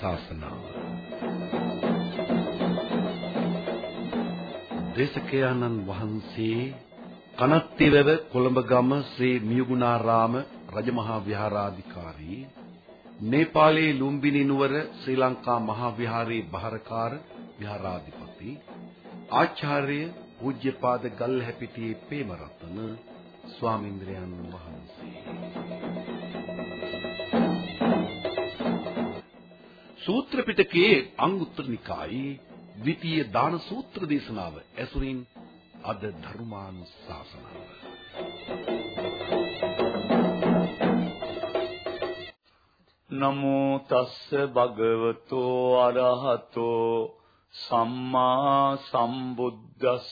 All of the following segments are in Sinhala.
ධර්මානුශාසනාව දේශකයන්න් වහන්සේ කනත්තිවැව කොළඹගම ශ්‍රී මියුගුණාරාම රජමහා විහාරාධිකාරී නේපාලයේ ලුම්බිනි නුවර ශ්‍රී ලංකා මහා විහාරයේ බහරකාර විහාරාධිපති ආචාර්ය පූජ්‍යපාද ගල්හැපිටියේ ප්‍රේමරත්න ස්වාමීන්ද්‍රයන් වහන්සේ. සූත්‍ර පිටකයේ අංගුත්තර නිකායේ ද්විතීය දාන සූත්‍ර දේශනාව ඇසුරින් අද ධර්මානුශාසනාව. නමෝ තස්ස භගවතෝ අරහතෝ සම්මා සම්බුද්දස්ස.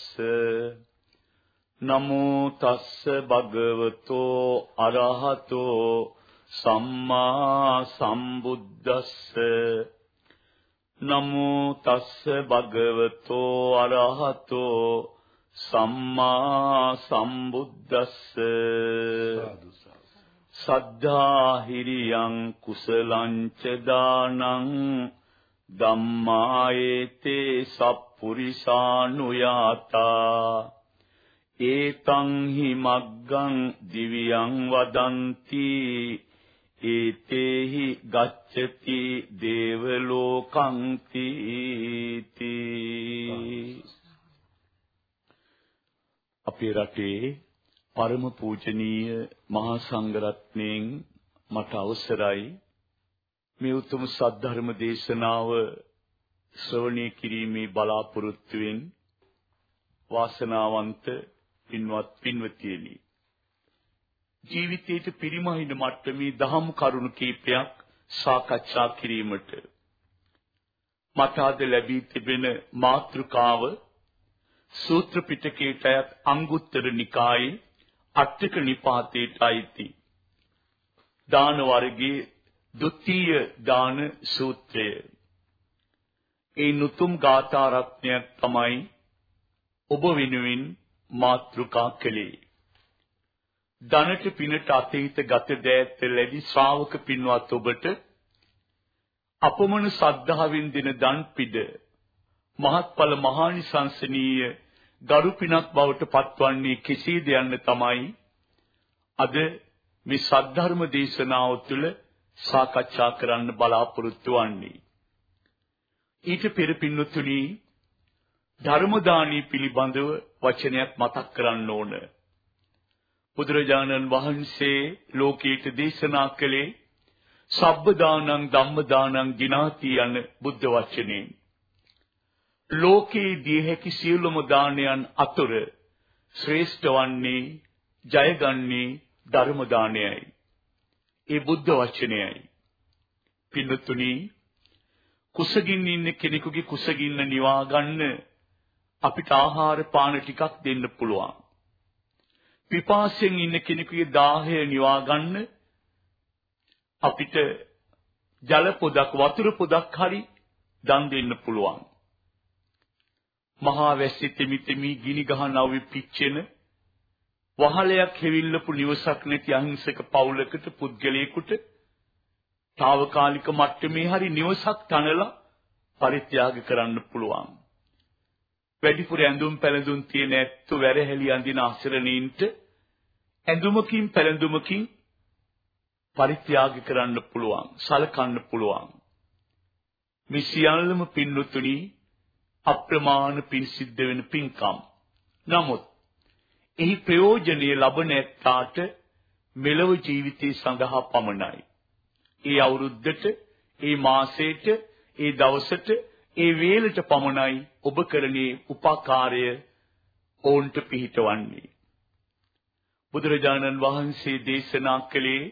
නමෝ තස්ස භගවතෝ අරහතෝ සම්මා සම්බුද්දස්ස නමෝ තස්ස භගවතෝ අරහතෝ සම්මා සම්බුද්දස්ස සද්ධා හිරියං කුසලං ච දානං ධම්මායේතේ සප්පුරිසානුයාතා ඒතං හි මග්ගං දිව්‍යං වදන්ති ඒතේහි ගච්ඡති දේව ලෝකං තීති. අපේ රටේ පරම පූජනීය මහා සංඝරත්නයෙන් මට අවසරයි. මේ උතුම් සද්ධර්ම දේශනාව ශ්‍රවණය කිරීමේ බලාපොරොත්තුවෙන් වාසනාවන්ත පින්වත් පින්වතියනි. ජීවිතයට පිරිමහින මට්ටමේ දහම් කරුණු කීපයක් සාකච්ඡා කිරීමට. මට අද ලැබී තිබෙන මාතෘකාව සූත්‍ර පිටකයට අයත් අංගුත්තර නිකායේ අටක නිපාතයට අයිති. දාන වර්ගයේ ဒုတိ ය දාන සූත්‍රය. ඒ නුතුම් ගාථා රත්නයක් තමයි ඔබ වෙනුවෙන් මාතෘකා කළේ ධනට පිනට අතීත ගත දෑත් ලැබි ශ්‍රාවක පින්වත් ඔබට අපමණ සද්ධාවෙන් දෙන දන් පිඩ මහත්ඵල මහානිසංසනීය ගරු පිනක් බවට පත්වන්නේ කෙසේද යන්න තමයි අද මේ සද්ධර්ම දේශනාව තුළ සාකච්ඡා කරන්න බලාපොරොත්තු වෙන්නේ. ඊට පෙර පින්නතුණි ධර්ම දානී පිළිබඳව වචනයක් මතක් කරන්න ඕන. බුදුරජාණන් වහන්සේ ලෝකීට දේශනා කළේ සබ්බ දානං ධම්ම දානං ගිනාති යන බුද්ධ වචනේ. ලෝකේ දී හැකි සියලුම දානයන් අතර ශ්‍රේෂ්ඨ වන්නේ ජයගන්නේ ධර්ම දානයයි. ඒ බුද්ධ වචනයයි. පින්නතුනි කුසගින්න ඉන්න කෙනෙකුගේ කුසගින්න නිවා ගන්න අපිට ආහාර පාන ටිකක් දෙන්න පුළුවන්. පිපාසයෙන් ඉන්න කෙනෙකුගේ දාහය නිවා ගන්න අපිට ජල පොදක් වතුර පොදක් හරි දන් දෙන්න පුළුවන්. මහා වැස්සි තෙමි තෙමි ගිනි ගහන අවි පිච්චෙන වහලයක් හැවිල්ලපු නිවසක් නැති අහිංසක පවුලකට පුද්ගලයෙකුට తాවකාලික මට්ටමේ හරි නිවසක් තනලා පරිත්‍යාග කරන්න පුළුවන්. වැඩිපුර ඇඳුම් පැළඳුම් තියෙන ඇත්තු වැරහැලි අඳින අසරණීන්ට ඇඳුමකින් පැළඳුමකින් පරිත්‍යාග කරන්න පුළුවන්, සලකන්න පුළුවන්. මේ සියල්ලම පින්නතුණි අප්‍රමාණ පින් සිද්ධ වෙන පින්කම්. නමුත් එහි ප්‍රයෝජනීය ලබන ඇත්තාට මෙලව ජීවිතය සඳහා පමණයි. ඒ අවුරුද්දට, ඒ මාසෙට, ඒ දවසට, ඒ වේලට පමණයි ඔබ කරන්නේ උපකාරය ඕන්ට පිහිටවන්නේ. බුදුරජාණන් වහන්සේ දේශනා කළේ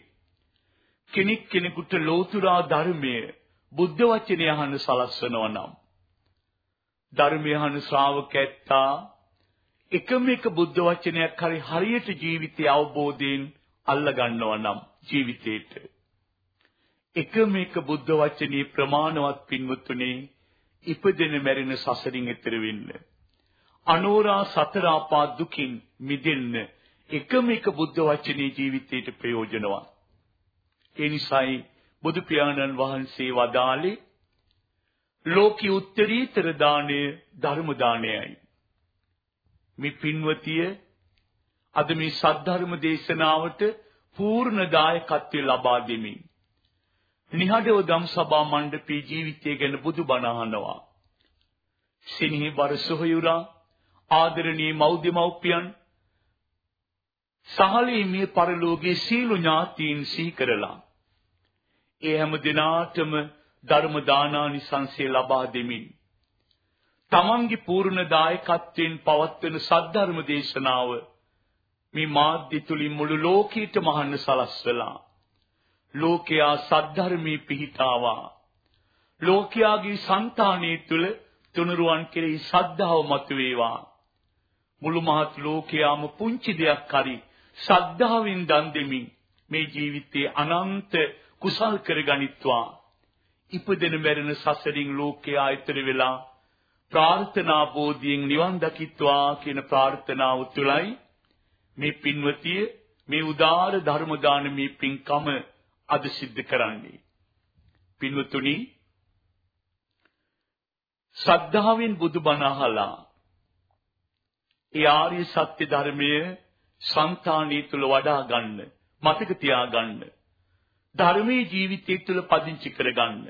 කෙනෙක් කෙනෙකුට ලෝතුරා ධර්මය බුද්ධ වචනය අහන්න සලස්වනවා නම් ධර්මය අහන ශ්‍රාවකැත්තා එකම එක බුද්ධ වචනයක් හරි හරියට ජීවිතය අවබෝධයෙන් අල්ල ගන්නවා නම් ජීවිතේට එකම එක බුද්ධ වචනේ ප්‍රමාණවත් පින්වත්තුනේ ඉපදෙන මැරෙන සසරින් එතර වෙන්න අනෝරා සතර ආපා දුකින් මිදෙන්න එකම එක බුද්ධ වචනේ ජීවිතයට ප්‍රයෝජනවත් ඒ නිසායි බුදු පියාණන් වහන්සේ වදාළේ ලෝකී උත්තරීතර දාණය ධර්ම දාණයයි. මේ පින්වතිය අද මේ සද්ධර්ම දේශනාවට පූර්ණ දායකත්වය ලබා දෙමින් නිහඬව ධම් සභා මණ්ඩපේ ජීවිතය ගැන බුදුබණ අහනවා. සිනහි වරසොහයුරා ආදරණීය මෞද්‍යමෞපියන් සහලී මේ පරලෝකයේ සීල ඥාතීන් සිහි කරලා ඒ හැම දිනාටම ධර්ම දානානිසංසය ලබා දෙමින් තමන්ගේ පූර්ණ දායකත්වයෙන් පවත්වන සද්ධර්ම දේශනාව මේ මාධ්‍ය තුලින් මුළු ලෝකීට මහන්න සලස්වලා ලෝකයා සද්ධර්මී පිහිටාවා. ලෝකයාගේ సంతානයේ තුල තුනුරුවන් කෙරෙහි ශ්‍රද්ධාව මතුවේවා. මුළු මහත් ලෝකයාම පුංචි දෙයක් හරි ශ්‍රද්ධාවෙන් දන් දෙමින් මේ ජීවිතයේ අනන්ත කුසල් කරගනිත්වා. ඉපදෙන මැරෙන සසරින් ලෝකයා ඈතර වෙලා ප්‍රාර්ථනා බෝධියෙන් නිවන් දකිත්වා කියන ප්‍රාර්ථනාව තුළයි මේ පින්වතිය මේ උදාර ධර්ම දානමේ පින්කම අද සිද්ධ කරන්නේ. පින්වතුනි ශ්‍රද්ධාවෙන් බුදුබණ අහලා ඒ ආර්ය සත්‍ය ධර්මයේ సంతානිය තුල වඩා ගන්න මතක තියාගන්න ධර්මයේ ජීවිතය තුළ පදිංචි කරගන්න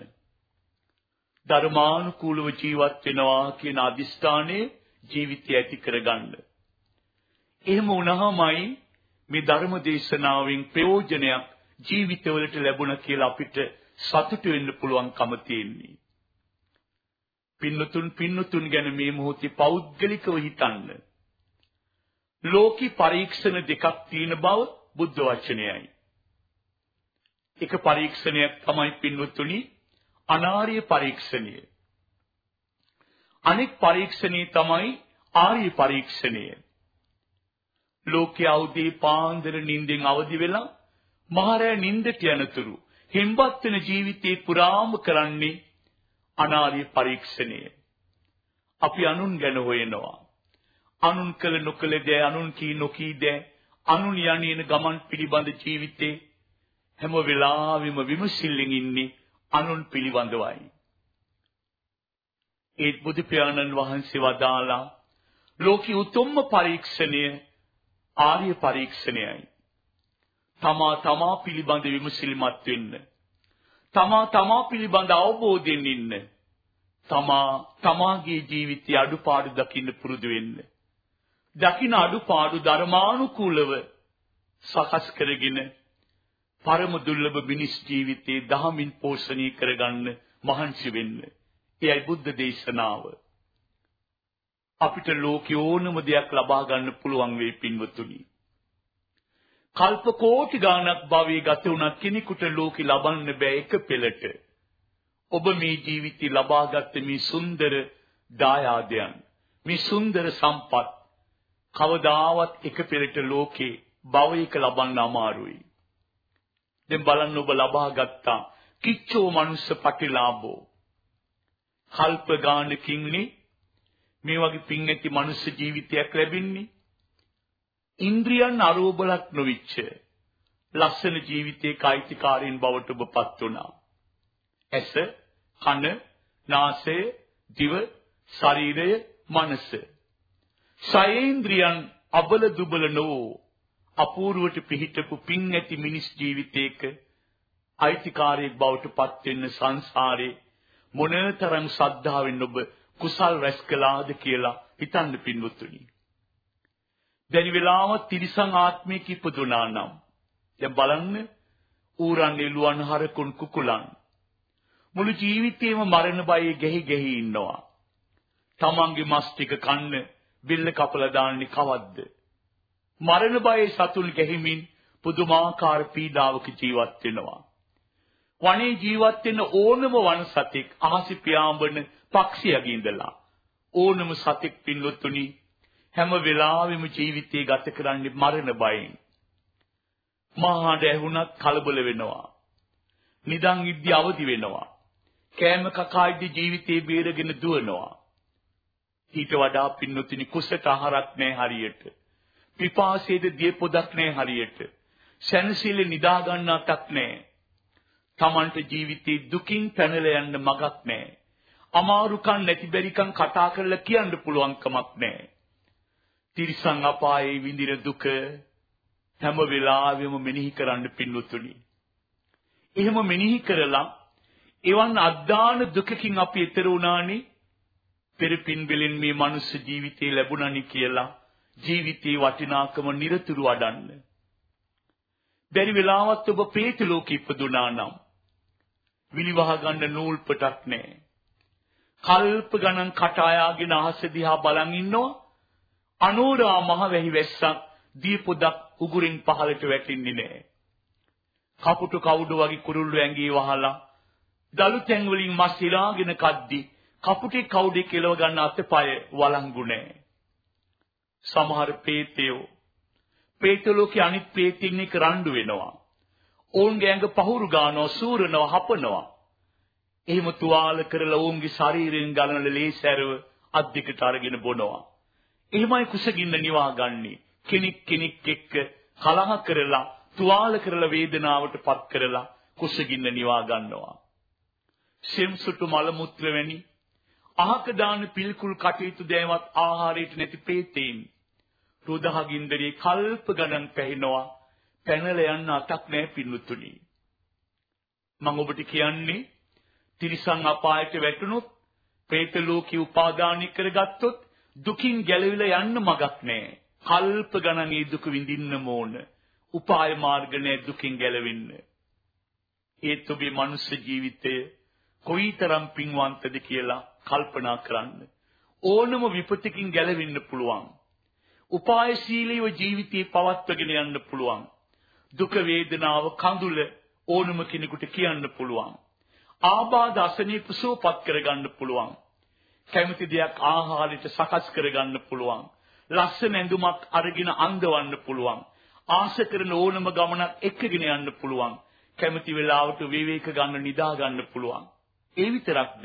ධර්මානුකූලව ජීවත් වෙනවා කියන අදිස්ථානයේ ජීවිතය ඇති කරගන්න. එහෙම වුණාමයි මේ ධර්ම දේශනාවෙන් ප්‍රයෝජනයක් ජීවිතවලට ලැබුණ කියලා අපිට සතුටු වෙන්න පුළුවන්කම තියෙන්නේ. පින්නතුන් පින්නතුන් ගැන මේ මොහොතේ පෞද්ගලිකව හිතන්න. ලෝකී පරීක්ෂණ දෙකක් තියෙන බව බුද්ධ වචනයයි. එක පරීක්ෂණයක් තමයි පින්වත්තුනි අනාර්ය පරීක්ෂණය. අනෙක් පරීක්ෂණය තමයි ආර්ය පරීක්ෂණය. ලෝකයේ අවදී පාන්දර නිින්දෙන් අවදි වෙලා මහරෑ නිින්දට යනතුරු හෙම්බත් වෙන ජීවිතේ පුරාම කරන්නේ අනාර්ය පරීක්ෂණය. අපි අනුන් ගැන හොයනවා. අනුන් කළ නොකළ දෑ අනුන් කී නොකී දෑ අනුන් යන්නේන ගමන් පිළිබඳ ජීවිතේ හැම වෙලාවෙම විමසිල්ලෙන් ඉන්නේ අනුන් පිළිබඳවයි. ඒත් බුදු පියාණන් වහන්සේ වදාලා ලෝකී උතුම්ම පරීක්ෂණය ආර්ය පරීක්ෂණයයි. තමා තමා පිළිබඳ විමසිලිමත් වෙන්න. තමා තමා පිළිබඳ අවබෝධයෙන් ඉන්න. තමා තමාගේ ජීවිතයේ අඩුපාඩු දකින්න පුරුදු වෙන්න. දකින අඩුපාඩු ධර්මානුකූලව සකස් කරගෙන පරම දුර්ලභ මිනිස් ජීවිතේ දහමින් පෝෂණය කරගන්න මහන්සි වෙන්න. එයයි බුද්ධ දේශනාව. අපිට ලෝකේ ඕනම දෙයක් ලබා ගන්න පුළුවන් වෙයි පින්වතුනි. කල්ප කෝටි ගාණක් භවයේ ගත වුණත් කෙනෙකුට ලෝකෙ ලබන්න බෑ එක පෙළට. ඔබ මේ ජීවිතي ලබාගත් මේ සුන්දර දායාදයන් මේ සුන්දර සම්පත් කවදාවත් එක පෙළට ලෝකේ භවයක ලබන්න අමාරුයි. දැන් බලන්න ඔබ ලබා ගත්තා කිච්චෝ මනුස්ස පටිලාභෝ. කල්ප ගානකින්නේ මේ වගේ පින් ඇති මනුස්ස ජීවිතයක් ලැබෙන්නේ. ඉන්ද්‍රියන් අරෝබලක් නොවිච්ච ලස්සන ජීවිතයේ කායිතිකාරයන් බවට ඔබපත් වුණා. ඇස, කන, නාසය, දිව, ශරීරය, මනස. සයේන්ද්‍රියන් අබල දුබල නොවෝ අපූර්වට පිහිටපු පින් ඇති මිනිස් ජීවිතයක අයිතිකාරයෙක් බවට පත් වෙන්න සංසාරේ මොනතරම් ශ්‍රද්ධාවෙන් ඔබ කුසල් රැස් කළාද කියලා හිතන්න පින්වත්තුනි. දැන් වෙලාව තිරිසන් ආත්මයක ඉපදුනා නම් දැන් බලන්න ඌරන් එළුවන් හරකුන් කුකුලන් මුළු ජීවිතේම මරණ බයේ ගැහි ගැහි ඉන්නවා. තමන්ගේ මස් ටික කන්න බිල්ල කපලා දාන්නේ කවද්ද? මරණ බයේ සතුන් ගැහිමින් පුදුමාකාර පීඩාවක ජීවත් වෙනවා. වනේ ජීවත් වෙන ඕනම වන සතෙක් අහසි පියාඹන පක්ෂියගේ ඉඳලා ඕනම සතෙක් පින්වත්තුනි හැම වෙලාවෙම ජීවිතේ ගත කරන්නේ මරණ බයෙන්. මහාඩ ඇහුණත් කලබල වෙනවා. නිදන් ඉද්දි අවදි වෙනවා. කෑම කකා ඉද්දි ජීවිතේ බේරගෙන දුවනවා. ඊට වඩා පින්නොතිනි කුසට ආහාරක් නැහැ හරියට. පිපාසයේද දිය පොදක් නැහැ හරියට. සැනසෙල්ල නිදා ගන්නටක් නැහැ. Tamanට ජීවිතේ දුකින් පැනලා යන්න මගක් නැහැ. අමාරුකම් නැති බැරිකම් කතා කරලා කියන්න පුළුවන් කමක් නැහැ. තිරිසන් අපායේ විඳින දුක හැම වෙලාවෙම මෙනෙහි කරන්න පින්නතුනි. එහෙම මෙනෙහි කරලා එවන් අද්දාන දුකකින් අපි ඈතර වුණානේ පෙර පින්බලෙන් මේ මනුස්ස ජීවිතේ ලැබුණනි කියලා ජීවිතේ වටිනාකම নিরතුරු වඩන්න. බැරි වෙලාවත් ඔබ പ്രേත ලෝකෙ ඉපදුනා නම් විලිවහ ගන්න නූල් පොටක් නැහැ. කල්ප ගණන් කටායාගෙන අහස දිහා බලන් ඉන්නවා අනෝරා මහ වැහි වැස්සක් දීපොදක් උගුරින් පහළට වැටෙන්නේ නැහැ. කපුටු කවුඩ වගේ කුරුල්ලු ඇඟේ වහලා දලු තැන් වලින් මස් ඉරාගෙන කද්දි කපුටි කවුඩේ කෙලව ගන්න අතපය වළංගු නැහැ. සමහර පේතයෝ පේත ලෝකේ අනිත් පේතින් එක රණ්ඩු වෙනවා. ඔවුන්ගේ ඇඟ පහුරු ගන්නවා, සූරනවා, හපනවා. එහෙම තුවාල කරලා ඔවුන්ගේ ශරීරයෙන් ගලන ලේසැරව අද්දිකට අරගෙන බොනවා. එහෙමයි කුසගින්න නිවා ගන්නේ. කෙනෙක් කෙනෙක් එක්ක කලහ කරලා තුවාල කරලා වේදනාවට පත් කරලා කුසගින්න නිවා ගන්නවා. සෙම්සුටු මල මුත්‍ර වැනි අහක දාන පිල්කුල් කටයුතු දෑවත් ආහාරයට නැති පේතේන් රුදහගින්දරේ කල්ප ගණන් පැහිනවා පැනලා යන්න අතක් නැහැ පින්නතුනි මම ඔබට කියන්නේ තිරිසන් අපායට වැටුණොත් പ്രേත ලෝකේ උපාදානි කරගත්තොත් දුකින් ගැලවිලා යන්න මගක් නැහැ කල්ප ගණන් ඒ දුක විඳින්නම ඕන උපාය මාර්ග නැහැ දුකින් ගැලවෙන්න ඒත් ඔබේ මනුස්ස ජීවිතය කොයිතරම් පින්වන්තද කියලා කල්පනා කරන්න ඕනම විපතකින් ගැලවෙන්න පුළුවන් උපායශීලීව ජීවිතේ පවත්වගෙන යන්න පුළුවන්. දුක වේදනාව කඳුල ඕනම කෙනෙකුට කියන්න පුළුවන්. ආබාධ අසනීප සුවපත් කරගන්න පුළුවන්. කැමති දෙයක් ආහාරයට සකස් කරගන්න පුළුවන්. ලස්සන ඇඳුමක් අරගෙන අඳවන්න පුළුවන්. ආශ කරන ඕනම ගමනක් එක්කගෙන යන්න පුළුවන්. කැමති වෙලාවට විවේක ගන්න නිදා ගන්න පුළුවන්. ඒ විතරක්ද?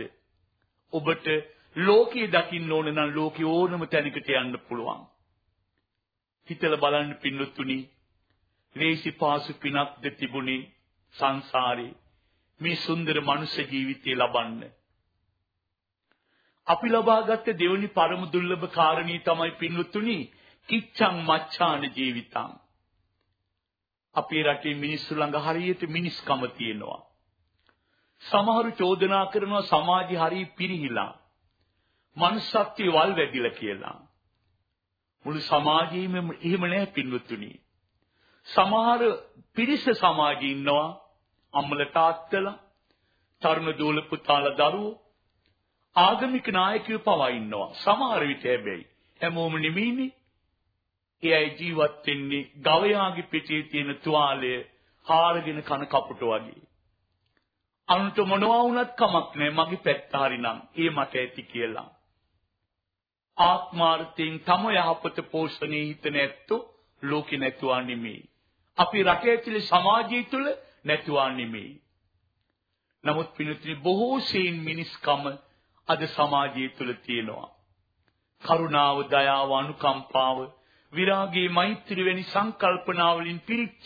ඔබට ලෝකේ දකින්න ඕන නම් ලෝකේ ඕනම තැනකට යන්න පුළුවන්. හිතලා බලන්න පින්නතුනි ලේසි පාසු පිනක්ද තිබුණේ සංසාරේ මේ සුන්දර මනුෂ්‍ය ජීවිතය ලබන්න අපි ලබාගත් දෙවනි පරම දුර්ලභ කාරණී තමයි පින්නතුනි කිච්ඡං මච්ඡාන ජීවිතං. අපේ රටේ මිනිස්සු ළඟ හරියට මිනිස්කම තියෙනවා. සමහරු චෝදනා කරනවා සමාජي හරිය පිරිහිලා මනුස්සත්වයේ වල් වැඩිලා කියලා. මුළු සමාජයේම එහෙම නැහැ පින්වත්තුනි. සමහර පිරිස සමාජයේ ඉන්නවා අම්මල තාත්තලා, තරුණ දූල පුතාලා දරුවෝ, ආගමික නායකයෝ පවා ඉන්නවා. සමහර විට හැබැයි හැමෝම නෙමෙයිනේ. ඒ අය ජීවත් වෙන්නේ ගවයාගේ පිටේ තියෙන තුවාලය හාරගෙන කන කපුට වගේ. අනුන්ට මොනවා වුණත් කමක් නැහැ මගේ පැත්ත හරිනම් ඒ මට ඇති කියලා. ආත්මාර්ථයෙන් තම යහපත පෝෂණය හිතන ඇත්තෝ ලෝකේ නැතුවා නෙමෙයි. අපි රටේ ඇතුලේ සමාජය තුළ නැතුවා නෙමෙයි. නමුත් පිනුත්‍රි බොහෝ සෙයින් මිනිස්කම අද සමාජය තුළ තියෙනවා. කරුණාව, දයාව, අනුකම්පාව, විරාගී මෛත්‍රී වැනි සංකල්පනා වලින් පිරිච්ච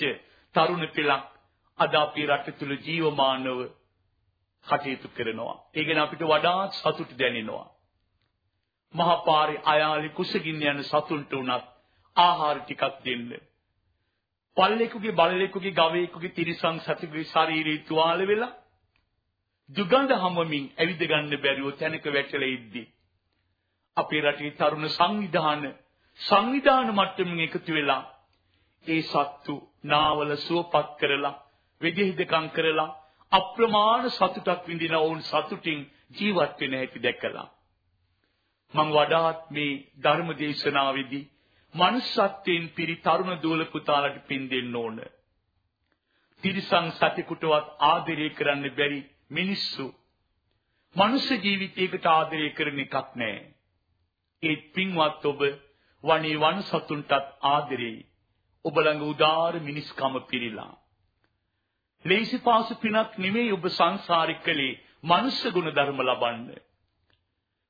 තරුණ පෙළක් අද අපේ රට තුළ ජීවමානව කටයුතු කරනවා. ඒ ගැන අපිට වඩාත් සතුට දැනෙනවා. මහා පාරේ අයාලි කුසගින්න යන සතුන්ට උනත් ආහාර ටිකක් දෙන්න. පල්ලෙකුගේ බල්ලෙකුගේ ගවයෙකුගේ තිරිසන් සතෙකුගේ ශරීරය තුවාල වෙලා දුගඳ හමමින් ඇවිද ගන්න බැරිව තැනක වැටලා ඉද්දී අපේ රටේ තරුණ සංවිධාන සංවිධාන මට්ටමින් එකතු වෙලා ඒ සත්තු නාවල සුවපත් කරලා වෙදෙහිදකම් කරලා අප්‍රමාණ සතුටක් විඳින වුන් සතුටින් ජීවත් වෙන හැටි දැකලා මම වඩාත් මේ ධර්ම දේශනාවේදී මනුස්සත්වයෙන් පිරි තරුණ දුවල පුතාලට පින් දෙන්න ඕන. තිරිසන් සතෙකුටවත් ආදරය කරන්න බැරි මිනිස්සු මනුෂ්‍ය ජීවිතයකට ආදරය කරන එකක් නැහැ. ඒ පින්වත් ඔබ වනේ වන සතුන්ටත් ආදරෙයි. ඔබ ළඟ උදාාර මිනිස්කම පිරීලා. ලේසි පාසු පිනක් නෙමෙයි ඔබ සංසාරිකලේ මනුෂ්‍ය ගුණ ධර්ම ලබන්නේ.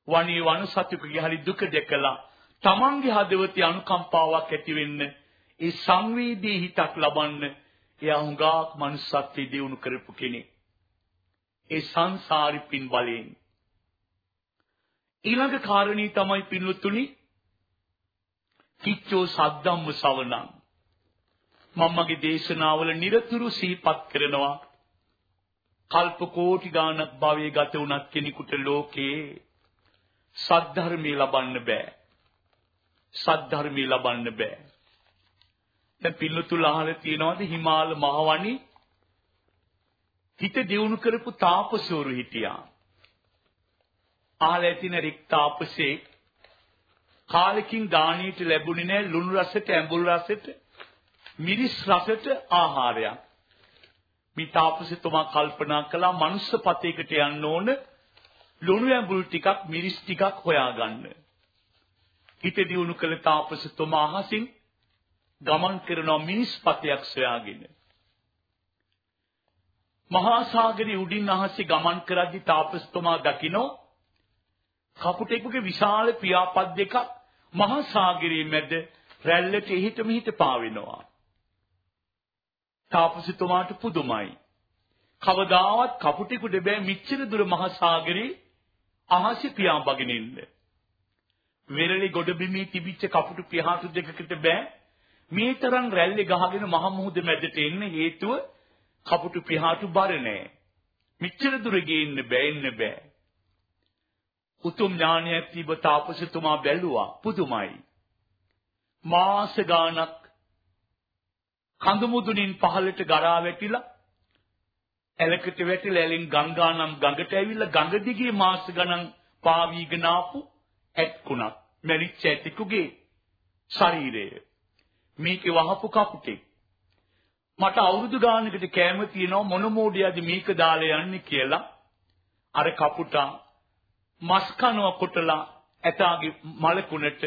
වණී වන සතුකගේ හරි දුක දැකලා තමන්ගේ හදවතේ අනුකම්පාවක් ඇති වෙන්න ඒ සංවේදී හිතක් ලබන්න එයා හුඟක් manussත්වයේ දියුණු කරපු කෙනෙක් ඒ සංසාරි පින් බලයෙන් ඊළඟ කාරණී තමයි පින්වත්තුනි කිච්චෝ සද්දම්ම සවණං මම මගේ දේශනාවල নিরතුරු සිහිපත් කරනවා. කල්ප කෝටි ගාණක් භවයේ ගත වුණත් කෙනෙකුට ලෝකේ සද්ධර්මී ලබන්න බෑ. සද්ධර්මී ලබන්න බෑ. දැන් පිල්ලුතුල අහලා තියෙනවාද? හිමාල මහවණි හිත දියුණු කරපු තාපසවරු හිටියා අහලා ඇතින රික් තාපසේ කාලෙකින් දානීට ලැබුණේ නැහැ ලුණු රසට ඇඹුල් රසට මිරිස් රසට ආහාරයක් මේ තාපසතුමා කල්පනා කළා මනුස්ස පතේකට යන්න ඕන ලුණු ඇඹුල් ටිකක් මිරිස් ටිකක් හොයාගන්න. හිත දියුණු කළ තාපසතුමා අහසින් ගමන් කරනවා මිනිස් පතයක් සොයාගෙන. මහා සාගරයේ උඩින් අහසේ ගමන් කරද්දී තාපසතුමා දකිනෝ කපුටෙකුගේ විශාල පියාපත් දෙකක් මහා සාගරයේ මැද රැල්ලට එහිට මෙහිට පාවෙනවා. තාපසතුමාට පුදුමයි. කවදාවත් කපුටෙකුට බෑ මිච්ඡර දුර මහා සාගරේ අහසි පියාඹගෙන ඉන්න. වෙරළි ගොඩබිමේ තිබිච්ච කපුටු පියාතු දෙකකට බෑ මේ තරම් රැල්ලේ ගහගෙන මහ මුහුද මැදට එන්න හේතුව කපුටු පියාතු බර නෑ. මිච්ඡර දුර ගේන්න බෑ ඉන්න බෑ. උතුම් ඥානයක් තිබ තාපසතුමා බැලුවා පුදුමයි. මාස ගාණක් කඳු මුදුනින් පහළට ගරා වැටිලා ඇලකට වැටිලා ඇලෙන් ගංගා නම් ගඟට ඇවිල්ලා ගඟ දිගේ මාස ගණන් පාවීගෙන ආපු ඇත්කුණක් මැරිච්ච ඇතිකුගේ ශරීරය මේකේ වහපු කපුටෙක් මට අවුරුදු ගානකට කැම තියෙනවා මොන මොඩියද මේක දාලා යන්නේ කියලා අර කපුටා මස් කනවා කොටලා ඇතාගේ මලකුණට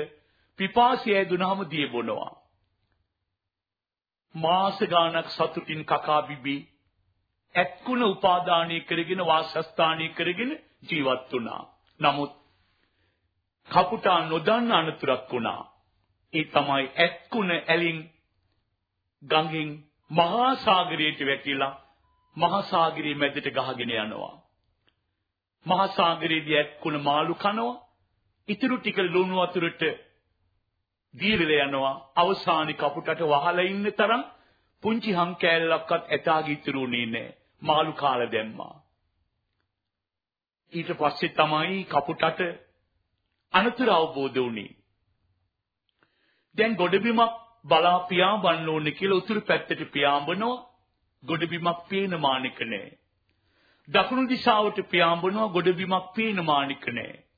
පිපාසිය ඇදුනහම දිය බොනවා මාස ගාණක් සතුටින් කකා බිබී ඇත්කුණ උපාදානය කරගෙන වාසස්ථානය කරගෙන ජීවත් වුණා. නමුත් කපුටා නොදන්න අනතුරක් වුණා. ඒ තමයි ඇත්කුණ ඇලින් ගඟින් මහා සාගරයට වැටිලා මහා සාගරයේ මැදට ගහගෙන යනවා. මහා සාගරයේදී ඇත්කුණ මාළු කනවා. ඉතුරු ටික ලුණු වතුරට දීවිල යනවා අවසානයේ කපුටට වහලා ඉන්න තරම් පුංචි හම් කෑල්ලක්වත් ඇතාගේ ඉතුරුනේ නැහැ මාළු කාලා දැම්මා ඊට පස්සේ තමයි කපුටට අනතුරු අවබෝධ වුණේ දැන් ගොඩබිමක් බලා පියාඹන්න ඕනේ කියලා උතුරු පැත්තට පියාඹනවා ගොඩබිමක් පේන මානික නැහැ දකුණු දිශාවට පියාඹනවා ගොඩබිමක් පේන මානික නැහැ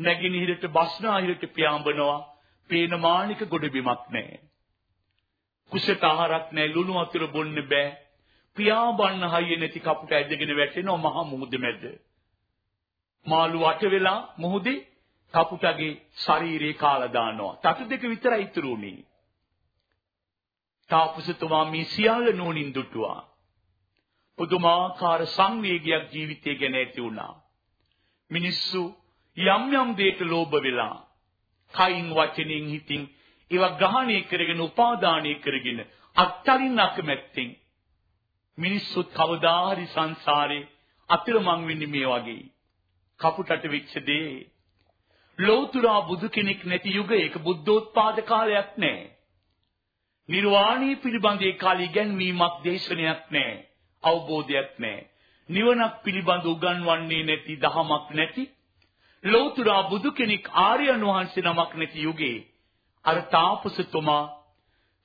නැගිනහිරට බස්නාහිරට පියාඹනවා පේන මානික ගොඩබිමක් නැහැ. කුසට ආහාරක් නැහැ ලුණු වතුර බොන්න බෑ. පියාඹන්න හයිය නැති කපුට ඇදගෙන වැටෙනවා මහා මුහුද මැද. මාළු වට වෙලා මුහුදේ කපුටගේ ශරීරේ කාලා දානවා. තටු දෙක විතරයි ඉතුරු උනේ. තාපසතුමා මේ සියල්ල නෝනින් දුටුවා. පුදුමාකාර සංවේගයක් ජීවිතය ගැන ඇති වුණා. මිනිස්සු යම් යම් දෙයක ලෝභ වෙලා කයින් වචනෙන් හිතින් ඒවා ග්‍රහණය කරගෙන උපාදානය කරගෙන අත්තරින් අකමැත්තෙන් මිනිස්සුත් කවදා හරි සංසාරේ අතිරමං වෙන්නේ මේ වගේ කපුටට වෙච්ච දේ ලෞතුරා බුදු කෙනෙක් නැති යුගයක බුද්ධෝත්පාද කාලයක් නැහැ නිර්වාණය පිළිබඳ ඒ කාලේ ඉගැන්වීමක් දේශනයක් නැහැ අවබෝධයක් නැහැ නිවනක් පිළිබඳ උගන්වන්නේ නැති දහමක් නැති ලෞතුරා බුදු කෙනෙක් ආර්යයන් වහන්සේ නමක් නැති යුගයේ අර තාපසතුමා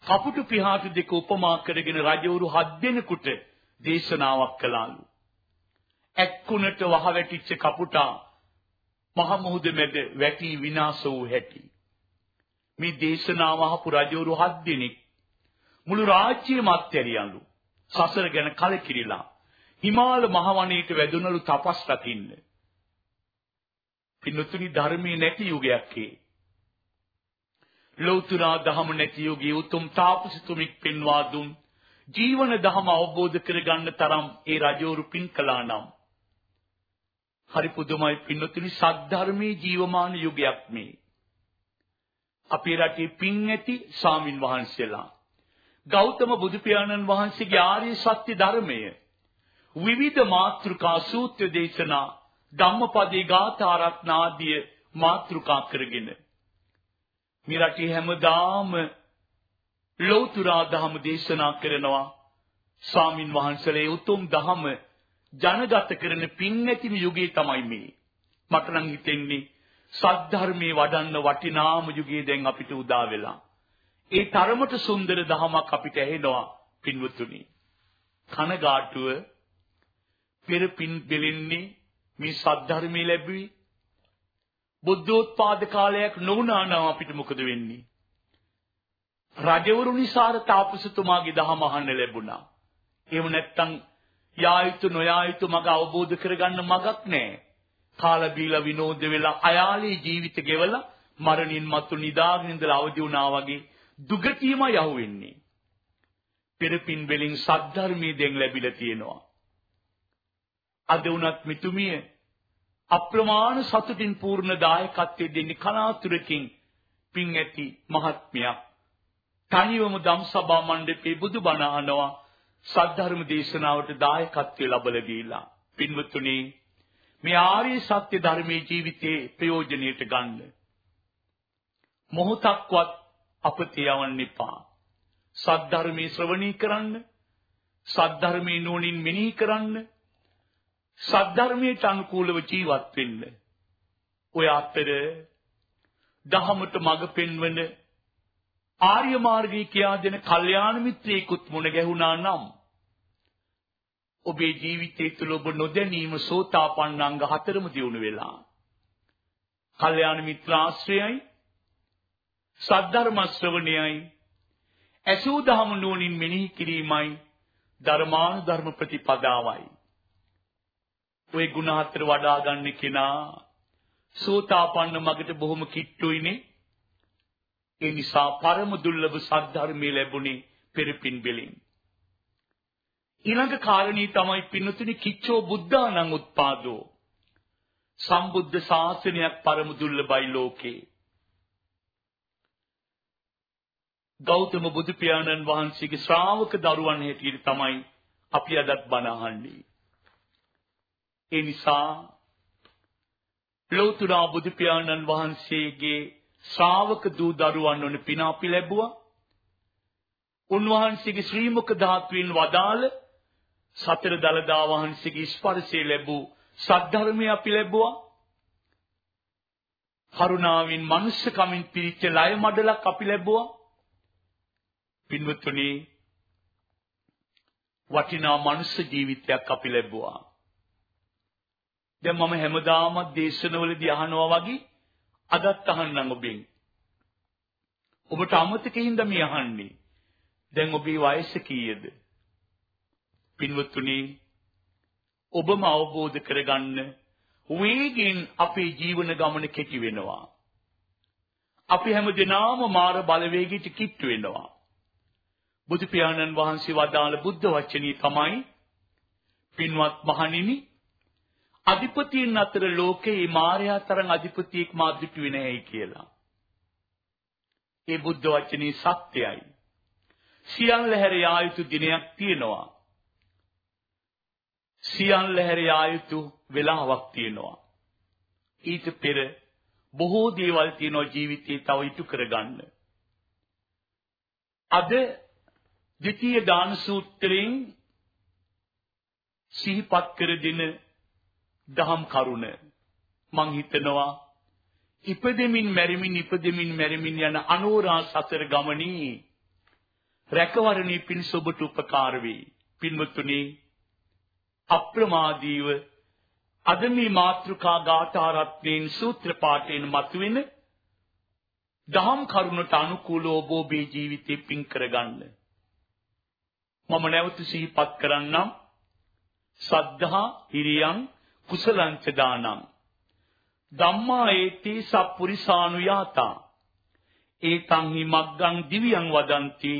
කපුටු පිහාටු දෙක උපමා කරගෙන රජවරු හත් දෙනෙකුට දේශනාවක් කළාලු. එක්කුණට වහවැටිච්ච කපුටා මහ මුහුද මැද වැටි විනාශ වූ හැටි. මේ දේශනාව අහපු රජවරු හත් දෙනෙක් මුළු රාජ්‍යයම අත්හැරියලු. සසර ගැන කලකිරිලා හිමාල මහවණේට වැදුනලු තපස් රකින්න. පින්නතුනි ධර්මයේ නැති යුගයක් ඒ. ලෞතුරා දහම නැති යුගයේ උතුම් තාපසතුමික් පෙන්වා දුන් ජීවන දහම අවබෝධ කරගන්න තරම් ඒ රජවරු පින් කළා නම් හරි පුදුමයි පින්නතුනි සද්ධර්මයේ ජීවමාන යුගයක් මේ. අපේ රටේ පින් ඇති ස්වාමින් වහන්සේලා ගෞතම බුදු පියාණන් වහන්සේගේ ආර්ය සත්‍ය ධර්මය. විවිධ මාත්‍රිකා සූත්‍ර දේශනා ධම්මපදයේ ගාථා රත්නාදිය මාතෘකා කරගෙන මේ රටේ හැමදාම ලෞතුරා ධම දේශනා කරනවා. ස්වාමින් වහන්සේලා උතුම් ධම ජනගත කරන පින් නැතිම යුගයේ තමයි මේ. මට නම් හිතෙන්නේ සද්ධර්මයේ වඩන්න වටිනාම යුගයේ දැන් අපිට උදා වෙලා. ඒ තරමට සුන්දර දහමක් අපිට ඇහෙනවා පින්වතුනි කනගාටුව පෙර පින් දෙලෙන්නේ මේ සද්ධර්මයේ ලැබුවේ බුද්ධෝත්පාද කාලයක් නොවුනා නම් අපිට මොකද වෙන්නේ? රජවරු නිසාර තාපසතුමාගේ දහම අහන්න ලැබුණා. එහෙම නැත්නම් යා යුතු නොයා යුතු මඟ අවබෝධ කරගන්න මඟක් නැහැ. කාලා බීලා විනෝද වෙලා අයාලේ ජීවිත ගෙවලා මරණින් මතු නිදාගෙන ඉඳලා අවදි වුණා වගේ දුගතියම යහුවෙන්නේ. පෙරපින් වලින් සද්ධර්මයේ දෙන් ලැබිලා තියෙනවා. අද වුණත් මිතුමිය අප්‍රමාණ සතුටින් පූර්ණ දායකත්වයේ දෙන්නේ කලාතුරකින් පින් ඇති මහත්මයා තනිවම ධම්සභා මණ්ඩපේ බුදුබණ අහනවා සද්ධර්ම දේශනාවට දායකත්වය ලබලා දීලා පින්වත්තුනි මේ ආර්ය සත්‍ය ධර්මයේ ජීවිතේ ප්‍රයෝජනෙට ගන්න මොහොතක්වත් අපත යවන්න එපා සද්ධර්මයේ ශ්‍රවණී කරන්න සද්ධර්මයේ නෝනින් මෙනෙහි කරන්න සද්ධර්මයට අනුකූලව ජීවත් වෙන්න. ඔය අතර දහමට මඟ පෙන්වන ආර්ය මාර්ගය කියා දෙන කල්යාණ මිත්‍රයෙකුත් මුණ ගැහුණා නම් ඔබේ ජීවිතය තුළ ඔබ නොදැනීම සෝතාපන්න අංග හතරම දියුණු වෙලා. කල්යාණ මිත්‍රාශ්‍රයයි සද්ධර්ම ශ්‍රවණයයි ඇසූ දහම නුවණින් මෙනෙහි කිරීමයි ධර්මාන ධර්ම ප්‍රතිපදාවයි. ওই ಗುಣ හතර වඩා ගන්න කෙනා සෝතාපන්න මගට බොහොම කිට්ටුයිනේ. ඒ නිසා පරම දුර්ලභ සද්ධර්මයේ ලැබුණේ පෙරපින් බෙලින්. ඊළඟ කාරණී තමයි පින්නතුනි කිච්චෝ බුද්ධානං උත්පාදෝ. සම්බුද්ධ ශාසනයක් පරම දුර්ලභයි ලෝකේ. ගෞතම බුදු පියාණන් වහන්සේගේ ශ්‍රාවක දරුවන් හැටියට තමයි අපි අදත් බණ අහන්නේ. ඒ නිසා ලෝතුරා බුදු පියාණන් වහන්සේගේ ශ්‍රාවක දූ දරුවන් වන පින අපි ලැබුවා. උන්වහන්සේගේ ශ්‍රී මුඛ ධාතුවෙන් වදාළ සතර දලදා වහන්සේගේ ස්පර්ශය ලැබූ සද්ධර්මය අපි ලැබුවා. කරුණාවෙන් මනුෂ්‍යකමින් පිරිච්ච ලය මඩලක් අපි ලැබුවා. පින්වත්නි වටිනා මනුෂ්‍ය ජීවිතයක් අපි ලැබුවා. දැන් මම හැමදාම දේශනවලදී අහනවා වගේ අදත් අහන්නම් ඔබෙන්. ඔබට අමතකින්ද මේ අහන්නේ. දැන් ඔබේ වයස කීයද? පින්වත්තුනි ඔබම අවබෝධ කරගන්න වේගෙන් අපේ ජීවන ගමන කෙටි වෙනවා. අපි හැමදෙනාම මාර බලවේගයට කිට්ටු වෙනවා. බුදු පියාණන් වහන්සේ වදාළ බුද්ධ වචනේ තමයි පින්වත් මහණෙනි අධිපතියන් අතර ලෝකේ මායя තරම් අධිපතියෙක් මාදිටු වෙන්නේ කියලා. ඒ බුද්ධ වචනේ සත්‍යයි. සියල්ල හැර යා යුතු දිනයක් තියෙනවා. සියල්ල හැර යා යුතු වෙලාවක් තියෙනවා. ඊට පෙර බොහෝ දේවල් තියෙනවා ජීවිතේ තව ඉටු කරගන්න. අද ද්විතීය දාන සූත්‍රයෙන් සිහිපත් කර දෙන දහම් කරුණ. මං හිතනවා ඉපදෙමින් මැරිමින් ඉපදෙමින් මැරිමින් යන අනෝරා සතර ගමනේ රැකවරණී පිණිස ඔබට උපකාර වේ. පින්වත්නි අප්‍රමාදීව අද මේ මාත්‍රිකා ගාථා රත්නයෙන් සූත්‍ර පාඨයෙන් මතුවෙන දහම් කරුණට අනුකූලව ඔබ ඔබේ ජීවිතේ පින් කරගන්න. මම නැවත සිහිපත් කරන්නම්. සද්ධා හිරියං කුසලංච දානං. ධම්මා ඒති සප්පුරිසානු යාතා. ඒතං හි මග්ගං දිව්‍යං වදಂತಿ.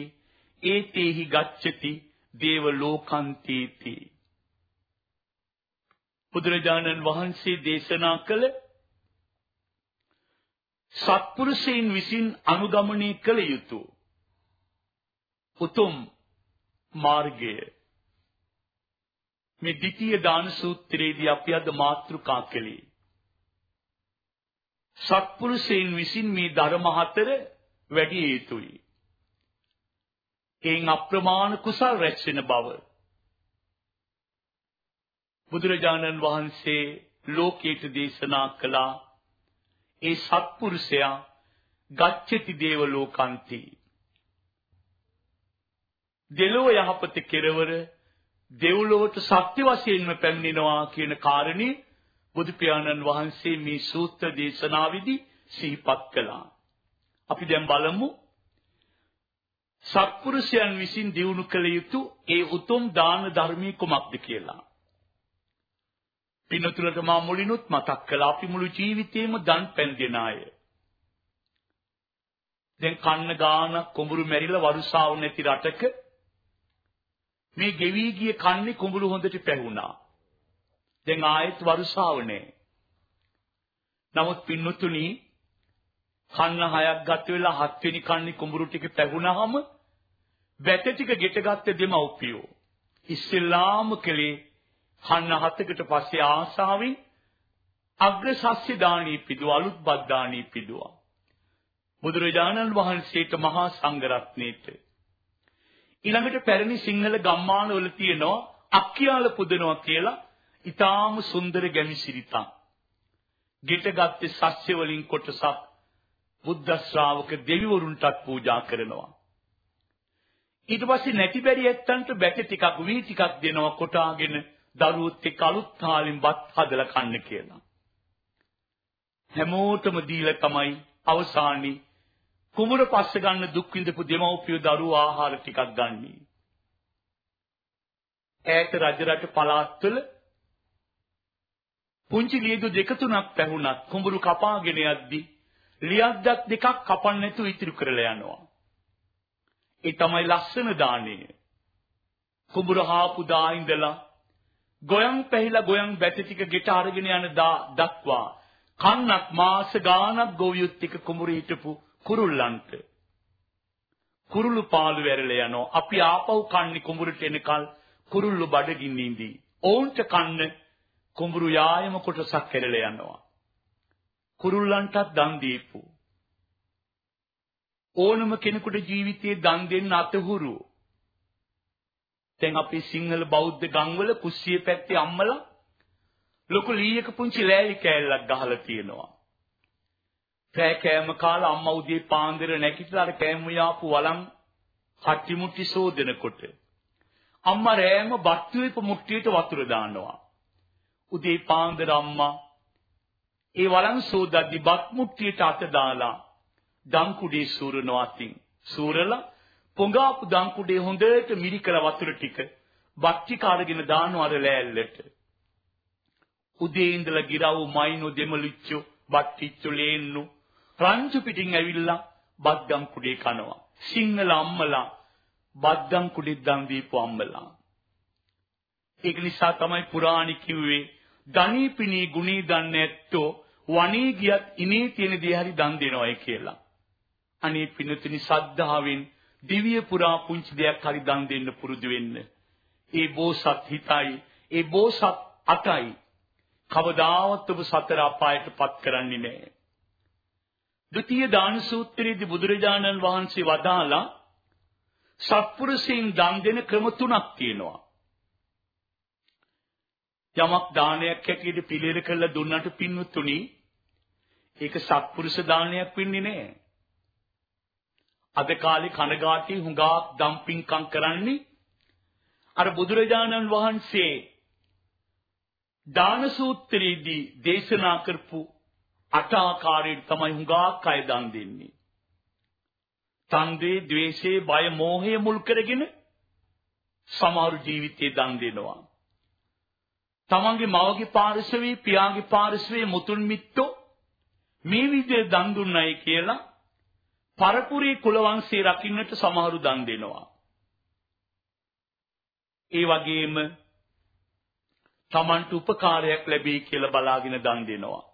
ඒතේහි ගච්ඡති දේව ලෝකන්තීති. බුදුරජාණන් වහන්සේ දේශනා කළ සත්පුරුෂයන් විසින් අනුගමනය කළ යුතු උතුම් මාර්ගය. මේ ද්විතීය දාන සූත්‍රයේදී අපි අද මාතෘකා කළේ. සත්පුරුෂයන් විසින් මේ ධර්ම හතර වැඩි යුතුයි. එයින් අප්‍රමාණ කුසල් රැස් වෙන බව. බුදුරජාණන් වහන්සේ ලෝකයට දේශනා කළා. ඒ සත්පුරුෂයා ගච්ඡති දේව ලෝකන්ති. දෙලෝ යහපත කෙරවර දෙව්ලොවට සත්‍ය වශයෙන්ම පැමිණෙනවා කියන කාරණේ බුදු පියාණන් වහන්සේ මේ සූත්‍ර දේශනාවේදී සිහිපත් කළා. අපි දැන් බලමු සත්පුරුෂයන් විසින් දිනු කළ යුතු ඒ උතුම් දාන ධර්මී කුමක්ද කියලා. පින්නතුලට මා මුලිනුත් මතක් කළා අපි මුළු ජීවිතේම දන් පෙන් දෙන අය. දැන් කන්න ගාන කුඹුරු මැරිලා වරුසාව නැති රටක මේ ගෙවි ගිය කන්නේ කුඹුරු හොඳට පැහුණා. දැන් ආයෙත් වරුසාව නැහැ. නමුත් පින්නතුනි කන්න හයක් ගත වෙලා හත්වෙනි කන්නේ කුඹුරු ටික පැහුණාම වැට ටික ගෙටගත්ත දෙමව්පියෝ ඉස්සෙල්ලාම කලේ කන්න හතකට පස්සේ ආසාවෙන් අග්‍ර ශස්‍ය දාණී පිදුව අලුත් බත් දාණී පිදුවා බුදුරජාණන් වහන්සේට මහා සංඝරත්නයේට ඊළඟට පැරණි සිංහල ගම්මානවල තියෙනවා අක්කියාල පුදනවා කියලා ඊටාම සුන්දර ගැමි සිරිතක්. ගෙටගත්තේ සස්්‍ය වලින් කොටසක් බුද්ධ ශ්‍රාවක දෙවිවරුන්ටත් පූජා කරනවා. ඊට පස්සේ නැති බැරි ඇත්තන්ට බැට ටිකක් වී ටිකක් දෙනවා කොටාගෙන දරුවොත් එක්ක අලුත් තාලින් බත් හදලා කන්න කියලා. හැමෝටම දීලා තමයි අවසානයේ කුඹුර පස්ස ගන්න දුක් විඳපු දෙමව්පිය දරුවෝ ආහාර ටිකක් ගන්නී. ඈත රජරට පළාත්වල පුංචි ලියදු දෙක තුනක් පැහුණත් කුඹුරු කපාගෙන යද්දි ලියද්දක් දෙකක් කපන්න නැතුව ඉතිරි කරලා යනවා. ඒ තමයි ලස්සන දාණය. කුඹුර හාපු දා ඉඳලා ගොයන් පැහිලා ගොයන් බැටි ටික ගෙට අරගෙන යන දා දක්වා කන්නක් මාස ගානක් ගොවියුත් ටික කුඹුරේ හිටපු කුරුල්ලන්ට කුරුළු පාළු වැරලා යනවා. අපි ආපහු කන්නේ කුඹුරට එනකල් කුරුල්ලු බඩගින්න ඉඳී. ඔවුන්ට කන්න කුඹුරු යායම කොටසක් කෙරලා යනවා. කුරුල්ලන්ටත් දන් දීපු. ඕනම කෙනෙකුට ජීවිතයේ දන් දෙන්න අතහුරු. දැන් අපි සිංහල බෞද්ධ ගම්වල කුස්සිය පැත්තේ අම්මලා ලොකු ලීයක පුංචි ලෑලි කෑල්ලක් ගහලා තියෙනවා. පෑ කෑම කාලා අම්මා උදේ පාන්දර නැගිටලා අර කෑම යාපු වළං කට්ටි මුට්ටි සෝදනකොට අම්මා රෑම බට්ටුවේ මුට්ටියට වතුර දානවා. උදේ පාන්දර අම්මා ඒ වළං සෝදද්දි බත් මුට්ටියට අත දාලා දම්කුඩේ සූරනවා අතින්. සූරලා පොඟාපු දම්කුඩේ හොඳට මිරිකල වතුර ටික බත් ටික අරගෙන දානවා අර ලෑල්ලට. උදේ ඉඳලා ගිරව් මයින්ෝ දෙමලිච්චෝ බට්ටිච්චු ලේන්නු රංචු පිටින් ඇවිල්ලා බද්දම් කුඩේ කනවා. සිංහල අම්මලා බද්දම් කුඩේ දන් දීපු අම්මලා. ඒක නිසා තමයි පුරාණි කිව්වේ ධනීපිනී ගුණී දන්නේ ඇත්තෝ වණී ගියත් ඉනේ තියෙන දේ හරි දන් දෙනවයි කියලා. අනේ පිනතුනි සද්ධාවෙන් දිව්‍ය පුරා පුංචි දෙයක් හරි දන් දෙන්න පුරුදු වෙන්න. ඒ බෝසත් හිතයි, ඒ බෝසත් අතයි කවදාවත් ඔබ සතර අපායට පත් කරන්නේ නැහැ. ဒုတိ ය දාන සූත්‍රයේදී බුදුරජාණන් වහන්සේ වදාලා සත්පුරුෂයන් දන් දෙන ක්‍රම තුනක් තියෙනවා. යමක් දානයක් හැටියට පිළියෙල කරලා දුන්නට පින්වත්තුනි ඒක සත්පුරුෂ දානයක් වෙන්නේ නැහැ. අද කාලේ කනගාටි හුඟා දම්පින්කම් කරන්නේ අර බුදුරජාණන් වහන්සේ දාන සූත්‍රයේදී දේශනා කරපු අට ආකාරයට තමයි හුඟක් අය දන් දෙන්නේ. ඡන්දේ, ද්වේෂේ, බය, මෝහය මුල් කරගෙන සමහර ජීවිතේ දන් දෙනවා. තමන්ගේ මවගේ පාර්ශවයේ, පියාගේ පාර්ශවයේ මුතුන් මිත්තෝ මේ විදිහට දන් දුන්නයි කියලා පරපුරේ කුලවංශේ රකින්නට සමහරු දන් දෙනවා. ඒ වගේම තමන්ට උපකාරයක් ලැබෙයි කියලා බලාගෙන දන් දෙනවා.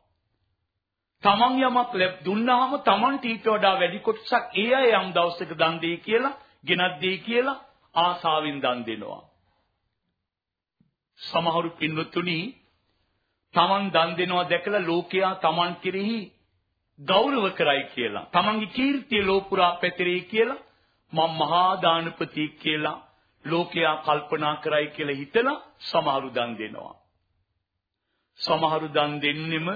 තමන් යමක් ලැබ දුන්නාම තමන්ට ඊට වඩා වැඩි කොටසක් ඒ අය යම් දවසක දන් දෙයි කියලා, ගෙනත් දෙයි කියලා ආසාවෙන් දන් දෙනවා. සමහරු පින්වත්තුනි Taman දන් දෙනවා දැකලා ලෝකයා Taman කෙරෙහි ගෞරව කරයි කියලා. Tamanගේ කීර්තිය ලෝපුරා පැතිරෙයි කියලා මම මහා දානපති කියලා ලෝකයා කල්පනා කරයි කියලා හිතලා සමහරු දන් දෙනවා. සමහරු දන් දෙන්නෙම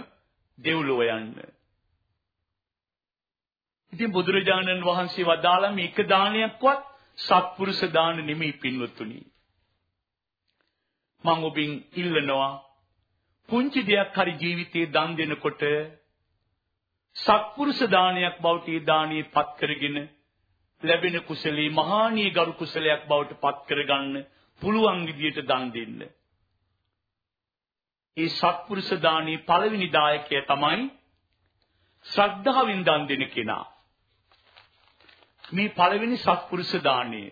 දෙව්ලොව යන්න. ඉතින් බුදුරජාණන් වහන්සේ වදාළා මේක දානයක්වත් සත්පුරුෂ දාන නෙමෙයි පින්වත්තුනි. මම ඔබින් ඉල්ලනවා පුංචි දෙයක් හරි ජීවිතේ දන් දෙනකොට සත්පුරුෂ දානයක් බවට ඒ දානිය පත් කරගෙන ලැබෙන කුසලී මහානීය ගරු කුසලයක් බවට පත් කරගන්න පුළුවන් විදියට දන් දෙන්න. ඒ සත්පුරුෂ දානී පළවෙනි දායකය තමයි ශ්‍රද්ධාවෙන් දන් දෙන කෙනා. මේ පළවෙනි සත්පුරුෂ දාණය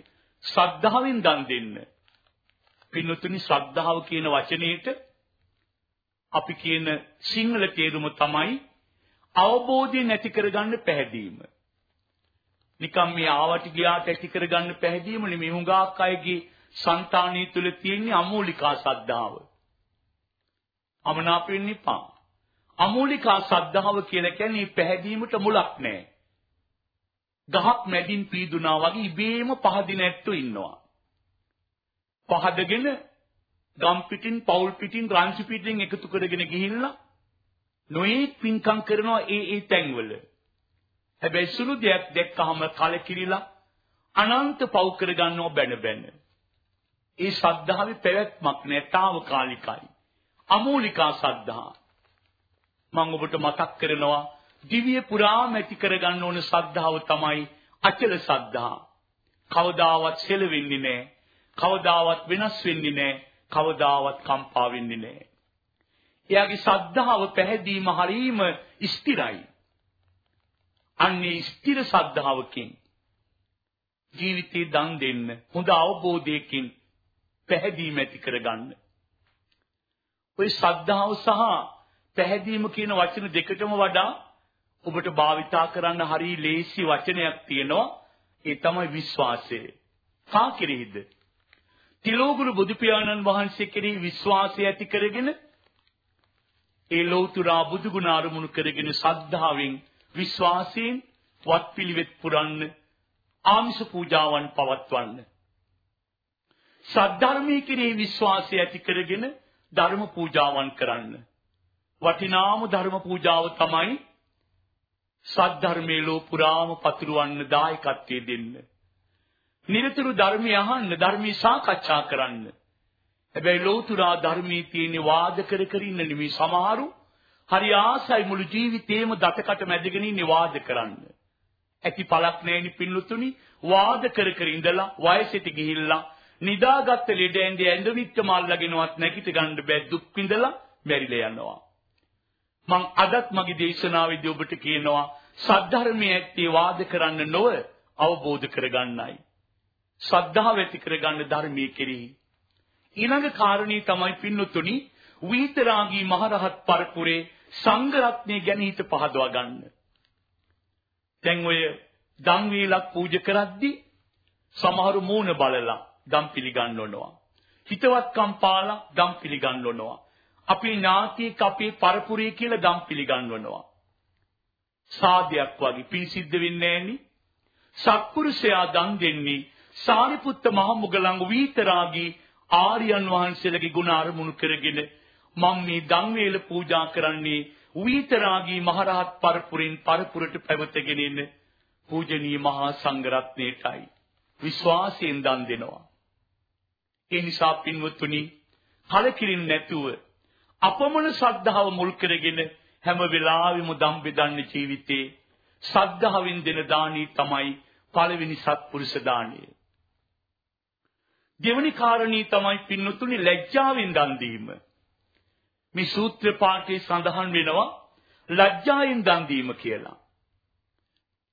ශ්‍රද්ධාවෙන් දන් දෙන්න. පින්නතුනි ශ්‍රද්ධාව කියන වචනේට අපි කියන සිංහල තේරුම තමයි අවබෝධය නැති කරගන්න පැහැදීම. නිකම් මේ ආවට ගියාට ඇති කරගන්න පැහැදීම නෙමෙයි හුඟක් අයගේ సంతානිය තුල තියෙන අමූලිකා සද්ධාව. අමනාප වෙන්න එපා. අමූලිකා සද්ධාව කියලා කියන්නේ පැහැදීමට මුලක් නැහැ. ගහක් මැදින් පීදුනා වගේ ඉබේම පහදින ඇත්තෝ ඉන්නවා. පහදගෙන ගම් පිටින් පෞල් පිටින් රාංශි පිටින් එකතු කරගෙන ගිහිල්ලා නොයෙක් පින්කම් කරනවා ඒ ඒ තැන්වල. හැබැයි සුළු දෙයක් දැක්කහම කලකිරිලා අනන්ත පව් කරගන්නව බැන බැන. ඒ ශ්‍රද්ධාවේ පැවැත්මක් නැතාවකාලිකයි. අමූලිකා ශ්‍රද්ධා. මම ඔබට මතක් කරනවා දිව්‍ය පුරාම ඇති කරගන්න ඕන ශ්‍රද්ධාව තමයි අචල ශ්‍රද්ධා. කවදාවත් සෙලවෙන්නේ නැහැ. කවදාවත් වෙනස් වෙන්නේ නැහැ. කවදාවත් කම්පා වෙන්නේ නැහැ. එයාගේ ශ්‍රද්ධාව පැහැදීම හරීම ස්ථිරයි. අන්නේ ස්ථිර ශ්‍රද්ධාවකින් ජීවිතේ දන් දෙන්න හොඳ අවබෝධයකින් පැහැදීම ඇති කරගන්න. ওই ශ්‍රද්ධාව සහ පැහැදීම කියන වචන දෙකටම වඩා ඔබට භාවිතා කරන්න හරිය ලේසි වචනයක් තියෙනවා ඒ තමයි විශ්වාසය. කා කෙරෙහිද? තිලෝගුරු බුදු පියාණන් වහන්සේ කෙරෙහි විශ්වාසය ඇති කරගෙන ඒ ලෞතුරා බුදු ගුණ අරමුණු කරගෙන සද්ධාවෙන් විශ්වාසයෙන් වත්පිළිවෙත් පුරන්න ආමිෂ පූජාවන් පවත්වන්න සද්ධර්මයේ කෙරෙහි විශ්වාසය ඇති කරගෙන ධර්ම පූජාවන් කරන්න. වටිනාම ධර්ම පූජාව තමයි සද්ධර්මයේ ලෝ පුරාම පතුරවන්න දායකත්වයේ දෙන්න. නිරතුරු ධර්මය අහන්න ධර්මී සාකච්ඡා කරන්න. හැබැයි ලෝතුරා ධර්මයේ තියෙන වාද කර කර ඉන්න නෙමෙයි සමහරු හරි ආසයි මුළු ජීවිතේම දතකට මැදගෙන ඉන්නේ වාද කරන්න. ඇති පළක් නැහෙනි පින්ලුතුනි වාද කර කර ඉඳලා වයසට ගිහිල්ලා නිදාගත්ත ලෙඩ ඇඳේ ඇඳවිච්ච මල්ලගෙනවත් නැගිට ගන්න බෑ දුක් විඳලා මැරිලා යනවා. මං අදත් මගේ දේශනාවේදී ඔබට කියනවා සද්ධර්මයේ ඇත්තේ වාද කරන්න නොව අවබෝධ කරගන්නයි. ශ්‍රද්ධාව ඇති කරගන්න ධර්මයේ කෙරෙහි ඊළඟ කාරණේ තමයි පින්නතුනි වීතරාගී මහරහත් පරපුරේ සංඝ රත්නය ගැන හිත පහදවා ගන්න. දැන් ඔය දන් වේලක් පූජා කරද්දී සමහරු මූණ බලලා දම් පිළිගන්නවනවා. හිතවත්කම් පාලා දම් පිළිගන්නවනවා. අපේ ඥාතියෙක් අපේ පරපුරේ කියලා දම් පිළිගන්නවනවා. සාදයක් වගේ පින් සිද්ධ වෙන්නේ නැහෙනි. සත්පුරුෂයා දන් දෙන්නේ සාරිපුත්ත මහ මුගලන් වීතරාගී ආර්යයන් වහන්සේලගේ ගුණ අරමුණු කරගෙන මම මේ දන් වේල පූජා කරන්නේ වීතරාගී මහරහත් පරපුරින් පරපුරට පැවතගෙන ඉන්න පූජනීය මහා සංඝරත්නයටයි විශ්වාසයෙන් දන් දෙනවා. ඒ නිසා පින්වත්තුනි කලකිරින් නැතුව අපමණ ශ්‍රද්ධාව මුල් කරගෙන හැම වෙලාවෙම දම් බෙදන්න ජීවිතේ ශ්‍රද්ධාවෙන් දෙන දානී තමයි පළවෙනි සත්පුරුෂ දානීය. දෙවනි කාරණී තමයි පින්නතුනි ලැජ්ජාවෙන් දන් දීම. මේ සූත්‍ර පාඨයේ සඳහන් වෙනවා ලැජ්ජාවෙන් දන් දීම කියලා.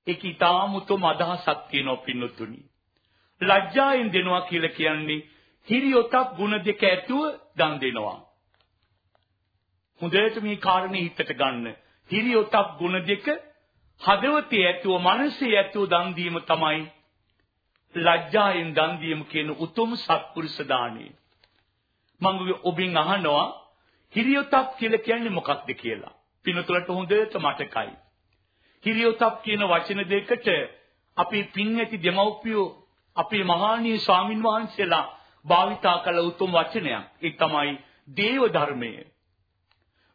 ඒක ඊටාම උතුම් අදහසක් තියෙනවා පින්නතුනි. ලැජ්ජාවෙන් දෙනවා කියලා කියන්නේ හිරියොතක් ಗುಣ දෙක ඇතුව දන් දෙනවා. හොඳට මේ කාරණේ හිතට ගන්න. හිරියොතක් ಗುಣ දෙක හදවතේ ඇතුව මනසේ ඇතුව දන් දීම තමයි ලැජ්ජායෙන් දන් දීම කියන උතුම් සත්පුරුෂ දාණය. මම ඔබෙන් අහනවා හිරියොතප් කියලා කියන්නේ මොකක්ද කියලා. පිනතුලට හොඳට මතකයි. හිරියොතප් කියන වචන දෙකට අපි පින් ඇති දෙමව්පියෝ අපේ මහානීය ස්වාමින් වහන්සේලා භාවිතා කළ උතුම් වචනයක්. ඒ තමයි දේව ධර්මය.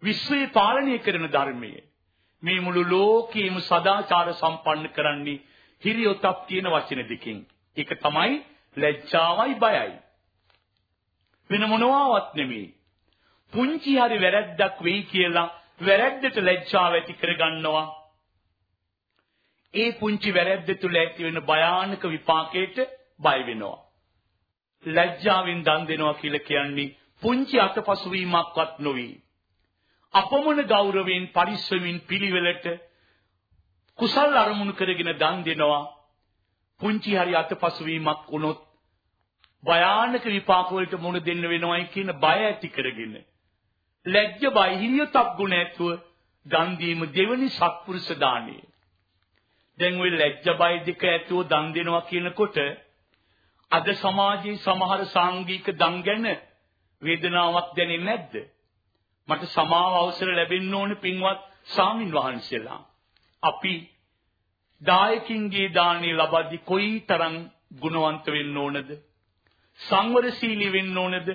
විශ්වය පාලනය කරන ධර්මය. මේ මුළු ලෝකෙම සදාචාර සම්පන්න කරන්නේ හිරියොතප් කියන වචන දෙකෙන්. ඒක තමයි ලැජ්ජාවයි බයයි. වෙන මොනවාවත් නෙමෙයි. පුංචි හරි වැරැද්දක් වෙයි කියලා වැරැද්දට ලැජ්ජාව ඇති කරගන්නවා. ඒ පුංචි වැරැද්ද තුළ ඇති වෙන භයානක විපාකයට බය වෙනවා. ලැජ්ජාවෙන් දන් දෙනවා කියලා කියන්නේ පුංචි අතපසු වීමක්වත් නොවේ. අපමණ ගෞරවයෙන් පරිස්සමින් පිළිවෙලට කුසල් අරමුණු කරගෙන දන් දෙනවා. පුංචි හරි අතපසු වීමක් වුණොත් භයානක විපාක වලට මුහුණ දෙන්න වෙනවයි කියන බය ඇති කරගෙන ලැජ්ජ බය හිරියතක් ගුණ ඇතුව දන් දීම දෙවනි සත්පුරුෂ දාණය. දැන් ওই ලැජ්ජ බය දෙක ඇතුව දන් දෙනවා කියනකොට අද සමාජයේ සමහර සාංගික දන් ගැන වේදනාවක් දැනෙන්නේ නැද්ද? මට සමාව අවසර ලැබෙන්න ඕනේ පින්වත් සාමින් වහන්සේලා. අපි දායකින්ගේ දානේ ලබද්දි කොයිතරම් ගුණවන්ත වෙන්න ඕනද? සංවරශීලී වෙන්න ඕනද?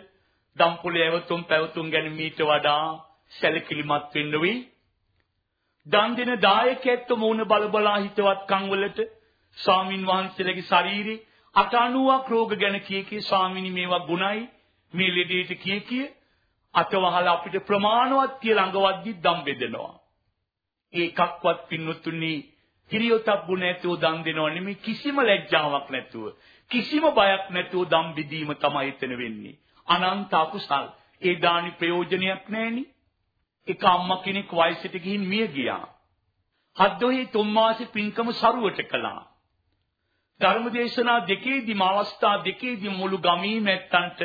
දම්පුලේ ඇවතුම් පැවතුම් ගැන මීට වඩා සැලකිලිමත් වෙන්න වෙයි. දන් දෙන දායකයෙක්ට මූණ බල බලා හිතවත්කම් වලට ස්වාමින් වහන්සේලගේ ශාරීරික 80ක් රෝග ගැන කිය කී ස්වාමිනී මේවා ගුණයි මේ ලෙඩේට කිය කිය අතවහලා අපිට ප්‍රමාණවත් කියලා ළඟවද්දි දම් බෙදනවා. ඒකක්වත් පින්නතුනි හිරියොතක් ගුණ නැතුව දන් දෙනව නෙමෙයි කිසිම ලැජ්ජාවක් නැතුව කිසිම බයක් නැතුව දම් බෙදීම තමයි එතන වෙන්නේ. අනන්ත අකුසල්. ඒ දානි ප්‍රයෝජනයක් නැහෙනි. එක අම්මා කෙනෙක් වයසට ගිහින් මිය ගියා. හද්දොහි තුන් මාසෙ පින්කම සරුවට කළා. ධර්මදේශනා දෙකේදීම අවස්ථා දෙකේදී මුළු ගමේ මැත්තන්ට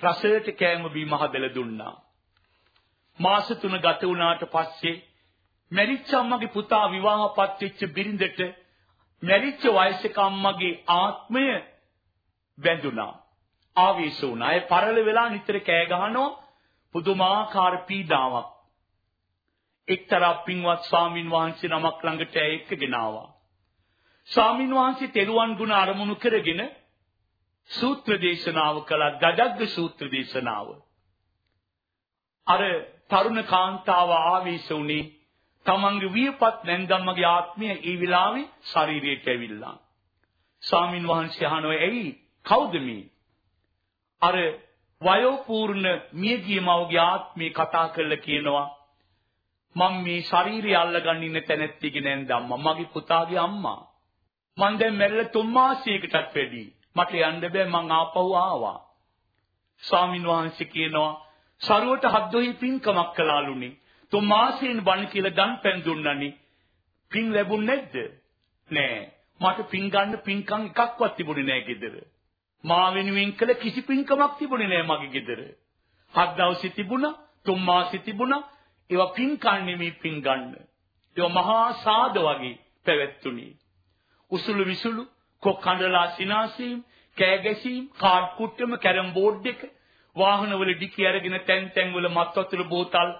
රසයට කෑම බීම හදලා දුන්නා. මාස තුන ගත වුණාට පස්සේ මැරිච්ච අම්මගේ පුතා විවාහපත් වෙච්ච බිරිඳට මැරිච්ච වයසක අම්මගේ ආත්මය බැඳුනා. ආවේශ වුණා. ඒ පරල වෙලා නිතර කෑ ගහනවා පුදුමාකාර පීඩාවක්. එක්තරා පින්වත් ස්වාමින් වහන්සේ නමක් ළඟට එක්කගෙන ආවා. ස්වාමින් වහන්සේ තෙරුවන් ගුණ අරමුණු කරගෙන සූත්‍ර දේශනාව කළා ගජග්ග සූත්‍ර දේශනාව. අර තරුණ කාන්තාව ආවේශ වුණේ තමන්ගේ වියපත් නැන්දම්මගේ ආත්මය ඒ විලාවේ ශරීරයට ඇවිල්ලා. ස්වාමින් වහන්සේ අහනවා ඇයි කවුද මේ? අර වයෝපූර්ණ මියගිය මවගේ ආත්මේ කතා කරලා කියනවා මම මේ ශරීරය අල්ලගන්න ඉන්න තැනැත්තිගේ නැන්දම්මා මගේ පුතාගේ අම්මා. මං දැන් මැරිලා තුන් මාසයකටත් වැඩි. මට යන්න බෑ මං ආපහු ආවා. ස්වාමින් වහන්සේ කියනවා සරුවට හද්දොහි පින්කමක් කළාලුනේ. තුන් මාසෙන් බණ කියලා දන් පෙන් දුන්නනේ. පින් ලැබුණ නැද්ද? නෑ. මට පින් ගන්න පින්කම් එකක්වත් තිබුණේ නෑ ගෙදර. මා වෙනුවෙන් කළ කිසි පින්කමක් තිබුණේ නෑ මගේ ගෙදර. හත් දවසේ තිබුණා, තුන් මාසෙ තිබුණා. ඒවා පින්කම් නෙමෙයි පින් ගන්න. ඒවා මහා සාද වගේ පැවැත්තුනේ. උසුළු විසුළු කොක් කඳලා සිනාසීම් කෑ ගැසීම් කාඩ් කුට්ටම කැරම් බෝඩ් එක වාහනවල ඩිකි අරගෙන තැන් තැන් වල මත් වතුර බෝතල්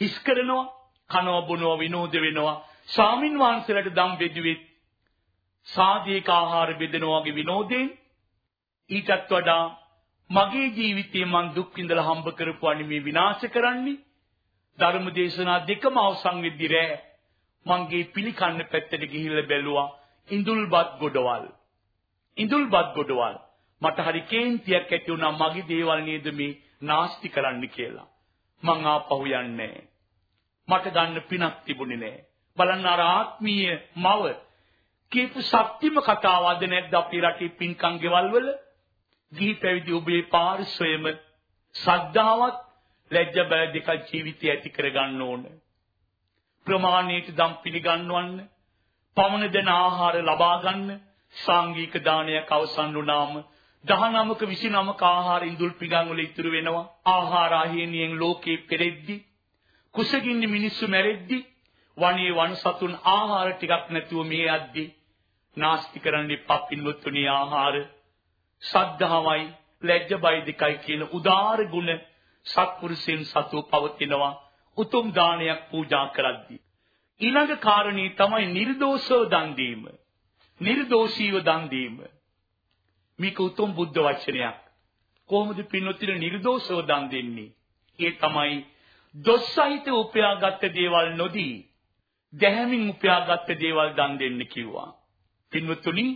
හිස් කරනවා කනවා බොනවා විනෝද වෙනවා. ස්වාමින් වහන්සේලාට දම් බෙදුවෙත් සාදීක ආහාර බෙදනවා වගේ විනෝදයෙන්. ඊටත් වඩා මගේ ජීවිතේ මං දුක් විඳලා හම්බ කරපු අනිමේ විනාශ කරන්නේ. ධර්ම දේශනා දෙකම අවසන් වෙද්දී රෑ. මංගේ පිළිකන්න පැත්තට ගිහිල්ලා බැලුවා. ඉඳුල්බත් ගොඩවල්. ඉඳුල්බත් ගොඩවල්. මට හරි කේන්තියක් ඇති වුණා මගේ දේවල් නේද මේ නාස්ති කරන්න කියලා. මං ආපහු යන්නේ මට ගන්න පිනක් තිබුණේ නෑ බලන්න අර ආත්මීය මව කියපු සත්‍යම කතාවද නැද්ද අපේ රටේ පින්කම් ගෙවල් වල? ගිහි පැවිදි ඔබේ පාර්ශ්වයම සද්ධාවත් ලැජ්ජ බය දෙක ජීවිතය ඇති කරගන්න ඕන. ප්‍රමාණයට දම් පිළිගන්නවන්න. පමණ දෙන ආහාර ලබා ගන්න. සාංගික දානයක් අවසන් වුණාම 19ක 29ක ආහාර ඉඳුල් පිඟන් වල ඉතුරු වෙනවා. ආහාර අහිමියෙන් ලෝකේ පෙරෙද්දි කුසගින්න මිනිස්සු මැරෙද්දි වනේ වනසතුන් ආහාර ටිකක් නැතුව මේ යද්දි නාස්ති කරන්නේ පප්පින්වත්තුනි ආහාර. සද්ධාවයි ලැජ්ජ බය දෙකයි කියන උදාර ගුණ සත්පුරුෂයන් සතුව පවතිනවා. උතුම් දානයක් පූජා කරද්දී. ඊළඟ කාරණේ තමයි නිර්දෝෂව දන් දීම. නිර්දෝෂීව දන් දීම. මේක උතුම් බුද්ධ වචනයක්. කොහොමද පින්වත්නි නිර්දෝෂව දන් දෙන්නේ? ඒ තමයි දොස් සහිත උපයාගත් දේවල් නොදී දැහැමින් උපයාගත් දේවල් දන් දෙන්න කිව්වා. පින්වත්නි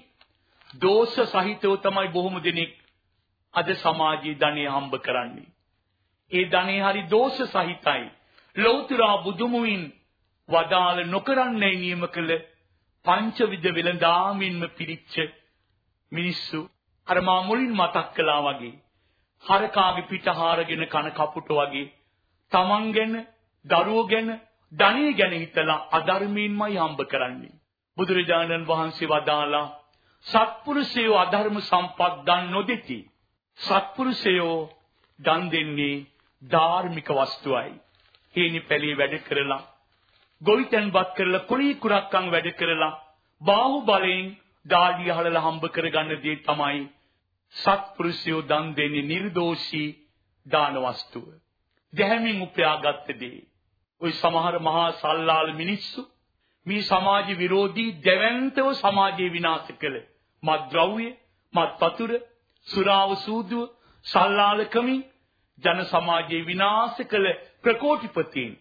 දෝෂ සහිතව තමයි බොහොම දෙනෙක් අද සමාජයේ ධනෙ හම්බ කරන්නේ. ඒ ධනෙ හරි දෝෂ සහිතයි. ලෞතර බුදුමුවින් වදාළ නොකරන්නේ නියම කළ පංචවිධ වෙළඳාමින්ම පිරිච්ච මිනිස්සු අර මා මුලින් මතක් කළා වගේ හරකාගේ පිට හාරගෙන කන කපුට වගේ තමන් ගැන දරුවෝ ගැන ධනෙ ගැන හිතලා අධර්මයෙන්මයි හම්බ කරන්නේ. බුදුරජාණන් වහන්සේ වදාලා සත්පුරුෂයෝ අධර්ම සම්පත් දන් නොදෙති. සත්පුරුෂයෝ දන් දෙන්නේ ධාර්මික වස්තුවයි. හේනි පැලී වැඩ කරලා ගොවිතැන්පත් කරලා කුලී කුරක්කම් වැඩ කරලා බාහුව බලයෙන් දාඩිය හලලා හම්බ කරගන්න දේ තමයි සත්පුරුෂයෝ දන් දෙන්නේ නිර්දෝෂී දාන වස්තුව. දැහැමින් උපයාගත්ත දේ. ওই සමහර මහා සල්ලාල මිනිස්සු මේ සමාජ විරෝධී දැවැන්තව සමාජය විනාශ කළ මත් ද්‍රව්‍ය, මත් පතුර, සුරාව සූදුව, සල්ලාලකමින් ජන සමාජය විනාශ කළ ප්‍රකෝටිපතීන්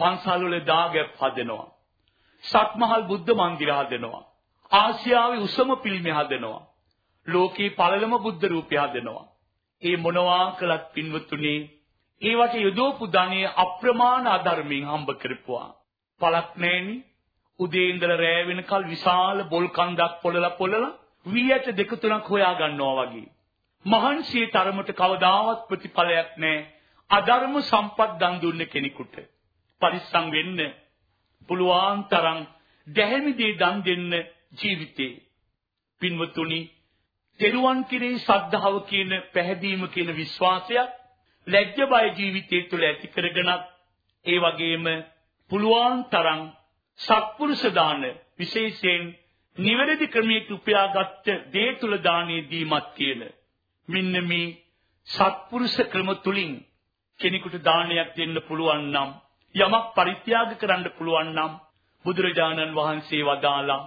පන්සල් වල දාගැප් හදනවා. සත්මහල් බුද්ධ මන්දිර හදනවා. ආසියාවේ උසම පිළිම හදනවා. ලෝකේ පළලම බුද්ධ රූපය හදනවා. ඒ මොනවා කළත් පින්වතුනි ඒවට යොදවපු ධනෙ අප්‍රමාණ අධර්මයෙන් හම්බ කරපුවා. පළක් නැහෙනි. උදේ ඉඳලා රෑ වෙනකල් විශාල බොල් කන්දක් පොළලා පොළලා වියට දෙක තුනක් හොයා ගන්නවා වගේ. මහන්සියේ තරමට කවදාවත් ප්‍රතිඵලයක් නැහැ. අධර්ම සම්පත් දන් දුන්න කෙනෙකුට. පරිස්සම් වෙන්න පුළුවන් තරම් දැහැමි දේ දන් දෙන්න ජීවිතේ. පින්වතුනි තෙරුවන් කෙරෙහි ශ්‍රද්ධාව කියන පැහැදීම කියන විශ්වාසයක් ලැජ්ජ බය ජීවිතය තුළ ඇති කරගෙනත් ඒ වගේම පුළුවන් තරම් සත්පුරුෂ දාන විශේෂයෙන් නිවැරදි ක්‍රමයක උපයාගත් දේ තුල දානේ දීමත් කියන මෙන්න මේ සත්පුරුෂ ක්‍රම තුලින් කෙනෙකුට දානයක් දෙන්න පුළුවන් නම් යමක් පරිත්‍යාග කරන්න පුළුවන් නම් බුදුරජාණන් වහන්සේ වදාලා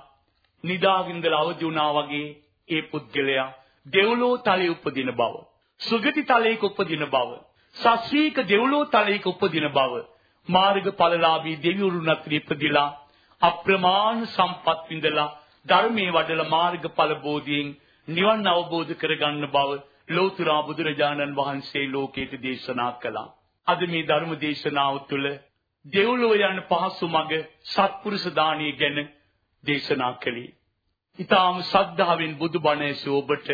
නිදාගින්දලා අවදි වුණා වගේ ඒ පුද්ගලයා දෙව්ලෝ තලයේ උපදින බව සුගති තලයක උපදින බව සස්ත්‍රීක දෙව්ලෝ තලයක උපදින බව මාර්ගඵලලාභී දෙවිවරුන් අතර ඉපදිලා අප්‍රමාණ සම්පත් විඳලා ධර්මයේ වඩලා මාර්ගඵල බෝධියෙන් නිවන් අවබෝධ කරගන්න බව ලෝතර බුදුරජාණන් වහන්සේ ලෝකයට දේශනා කළා. අද මේ ධර්ම දේශනාව තුළ දෙව්ලොව යන පහසු මඟ සත්පුරුෂ දානිය ගැන දේශනා කළේ. ඊටාම ශ්‍රද්ධාවෙන් බුදුබණ ඇසූ ඔබට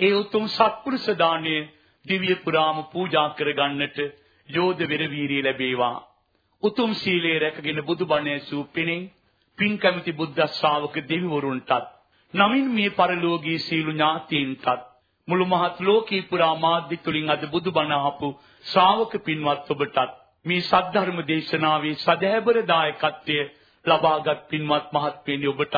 ඒ උතුම් සත්පුරුෂ දාණය දිව්‍ය පුරාම පූජා කරගන්නට යෝධ වෙරවීරිය ලැබේවා. උතුම් සීලය රැකගෙන බුදුබණ ඇසූ පිණින් පින් කැමති බුද්ධ ශ්‍රාවක දෙවිවරුන්ටත් නමින් මේ පරලෝකී සීල ඥාතීන්ටත් මුළු මහත් ලෝකී පුරා මාධ්‍ය තුලින් අද බුදුබණ අහපු ශ්‍රාවක පින්වත් ඔබටත් මේ සද්ධර්ම දේශනාවේ සදහැබර දායකත්වය ලබාගත් පින්වත් මහත්මයනි ඔබටත්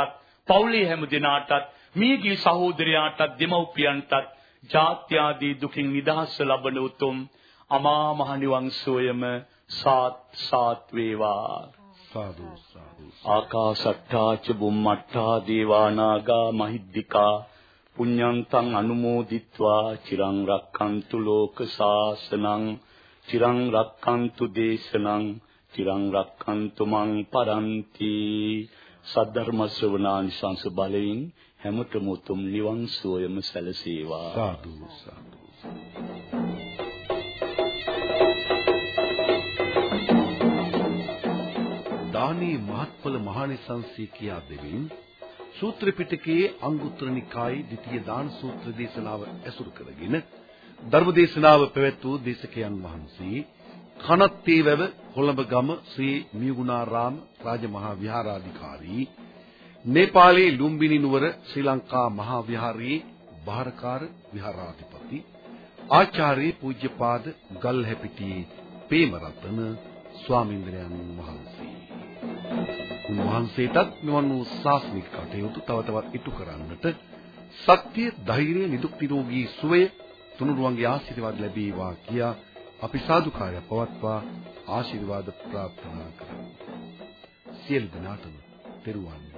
පවුලේ හැම දිනාටත් මියගිය සහෝදරයාටත් දෙමව්පියන්ටත් ජාත්‍යාදී දුකින් නිදහස ලබන උතුම් අමා මහ නිවන් සෝයම සාත් සාත් වේවා. සාදු සාදු. ආකාශට්ටා ච බුම්මට්ටා දේවානාගා මහිද්దికා පුඤ්ඤන්තං අනුමෝදිත්වා. චිරං රක්ඛන්තු ලෝක සාසනං චිරං රක්칸තු දේශනං චිරං රක්칸තු මං පරන්ති සද්ධර්ම ශ්‍රවණානිසංස බලයෙන් හැමතෙම උතුම් නිවන් සුවයම සැලසේවා සාදු සාදු දානී මහත්ඵල මහානිසංසී කියා දෙමින් සූත්‍ර පිටකයේ අංගුත්තර නිකායේ ද්විතීය දාන සූත්‍ර දේශනාව ඇසුරු කරගෙන ධර්ම දේශනාව පැවැත් වූ දේශකයන් වහන්සේ කනත්තේවැව කොළඹ ගම ශ්‍රී මියුගුණාරාම රාජමහා විහාරාධිකාරී නේපාලයේ ලුම්බිනි නුවර ශ්‍රී ලංකා මහා විහාරයේ භාරකාර විහාරාධිපති ආචාර්ය පූජ්‍යපාද ගල්හැපිටියේ පේමරතන ස්වාමීන්ද්‍රයන් වහන්සේ. උන්වහන්සේටත් මෙවන් වූ ශාස්ත්‍රික කටයුතු තව තවත් ඉටු කරන්නට සත්‍ය ධෛර්ය නිදුක් නිරෝගී සුවය තුනුරුවන්ගේ ආශිර්වාද ලැබේවා කියා අපි සාදුකාරය පවත්වා ආශිර්වාද ප්‍රාර්ථනා කරමු. සියලු දෙනාටම තෙරුවන්